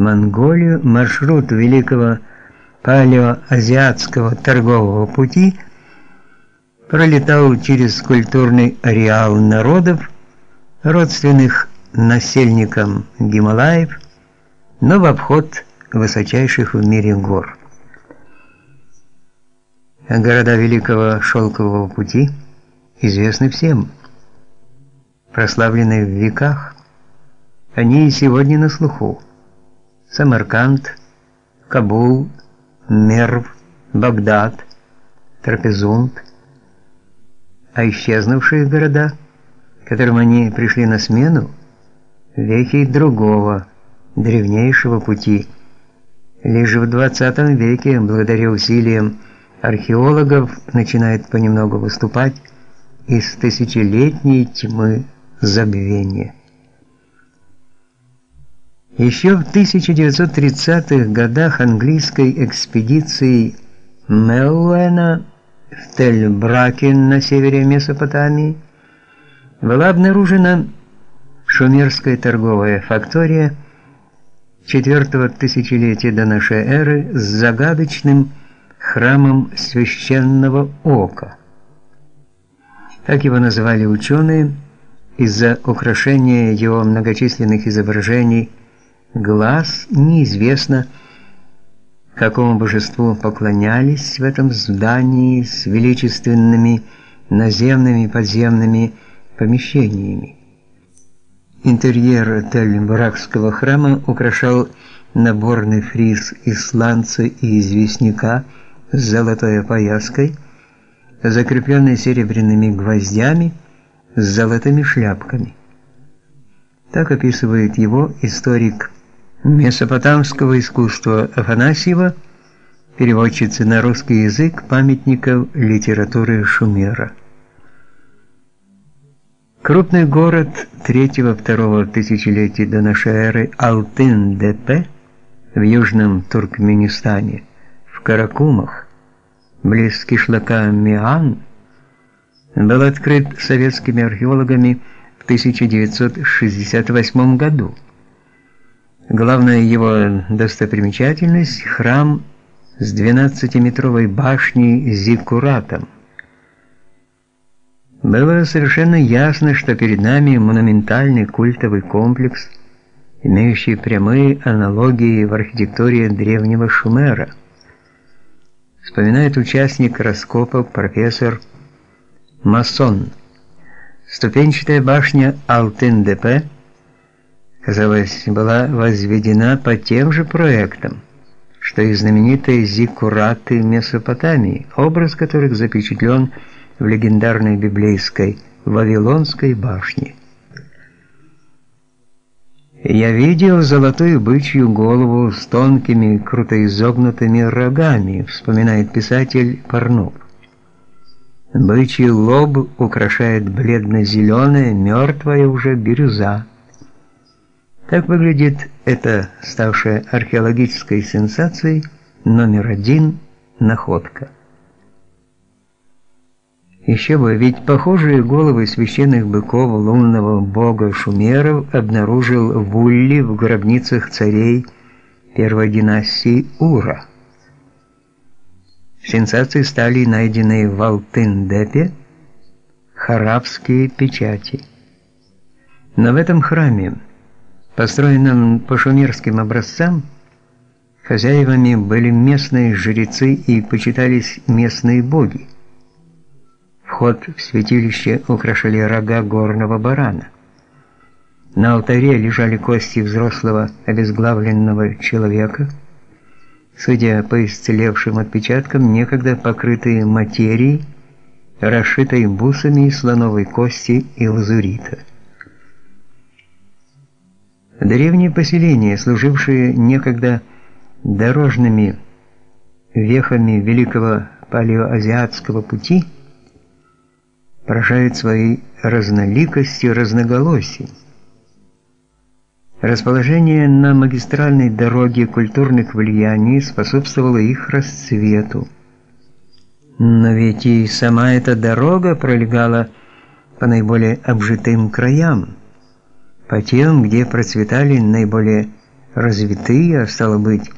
Монголию, маршрут великого палеоазиатского торгового пути пролетал через культурный ареал народов, родственных насельникам Гималаев, но в обход высочайших в мире гор. Города Великого Шелкового пути известны всем, прославлены в веках. Они и сегодня на слуху. Самарканд, Кабул, Мерв, Багдад, Трапезунд, а исчезнувшие города, которым они пришли на смену, вехи другого, древнейшего пути. Лишь в 20 веке, благодаря усилиям археологов, начинает понемногу выступать из тысячелетней тьмы забвения. Еще в 1930-х годах английской экспедицией Мелуэна в Тель-Бракен на севере Месопотамии была обнаружена шумерская торговая фактория четвертого тысячелетия до нашей эры с загадочным храмом священного ока. Так его называли ученые из-за украшения его многочисленных изображений глаз неизвестно, какому божеству поклонялись в этом здании с величественными наземными и подземными помещениями. Интерьер Тель-Баракского храма украшал наборный фриз из сланца и известняка с золотой опояской, закрепленный серебряными гвоздями с золотыми шляпками. Так описывает его историк месопотамского искусства Афанасьева, переводчица на русский язык памятников литературы Шумера. Крупный город третьего-второго тысячелетия до нашей эры Алтын-Депе в южном Туркменистане, в Каракумах, близ кишлака Миан, был открыт советскими археологами в 1968 году. Главная его достопримечательность – храм с 12-метровой башней зиккуратом. Было совершенно ясно, что перед нами монументальный культовый комплекс, имеющий прямые аналогии в архитектуре древнего Шумера. Вспоминает участник раскопок профессор Масон. Ступенчатая башня Алтын-Депе – казалось, была возведена по тем же проектам, что и знаменитые зиккураты Месопотамии, образ которых запечатлен в легендарной библейской Вавилонской башне. Я видел золотую бычью голову с тонкими, круто изогнутыми рогами, вспоминает писатель Парнов. Бычий лоб украшает бледно-зеленая, мертвая уже бирюза. Так выглядит эта ставшая археологической сенсацией номер один находка. Еще бы, ведь похожие головы священных быков лунного бога шумеров обнаружил Вулли в гробницах царей первой династии Ура. Сенсацией стали найденные в Алтын-Депе харабские печати. Но в этом храме построенном по шумерским образцам, хозяевами были местные жрецы и почитались местные боги. Вход в святилище украшали рога горного барана. На алтаре лежали кости взрослого обезглавленного человека, судя по исцелевшим отпечаткам, некогда покрытые материей, расшитой бусами из слоновой кости и лазурита. Древние поселения, служившие некогда дорожными вехами великого палеоазиатского пути, поражают своей разноликостью разноголосием. Расположение на магистральной дороге культурных влияний способствовало их расцвету. Но ведь и сама эта дорога пролегала по наиболее обжитым краям по тем, где процветали наиболее развитые, а стало быть,